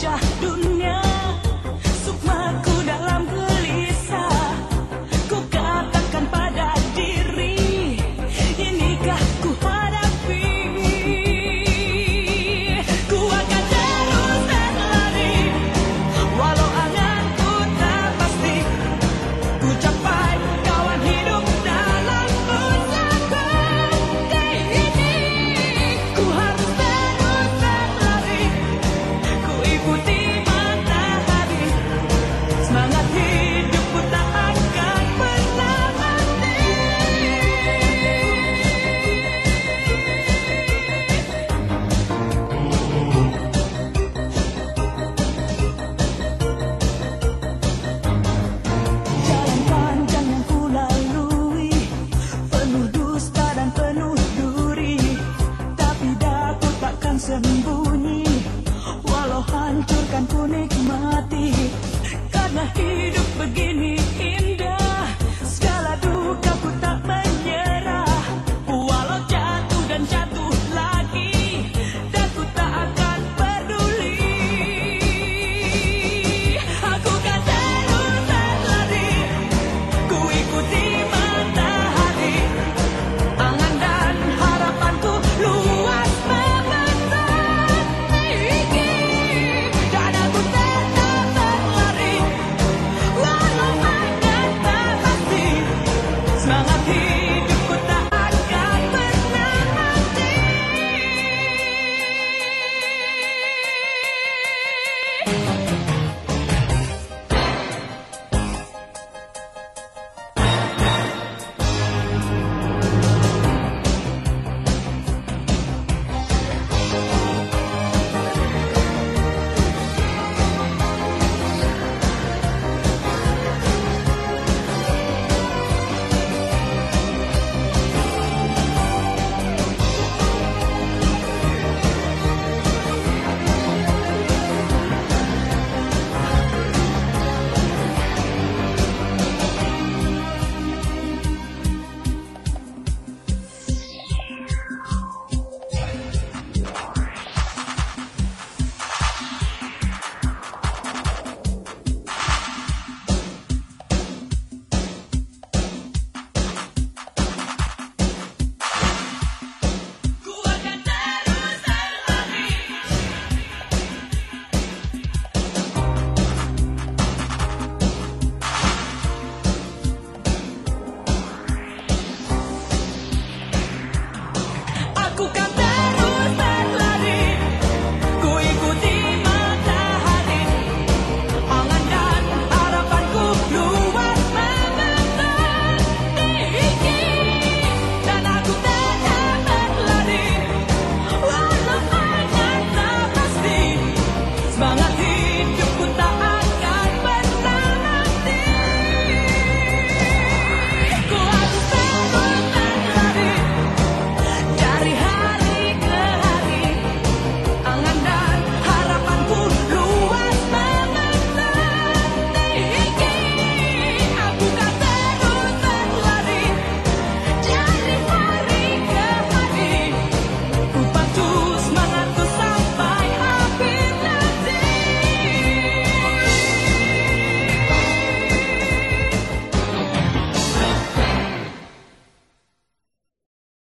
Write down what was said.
wajah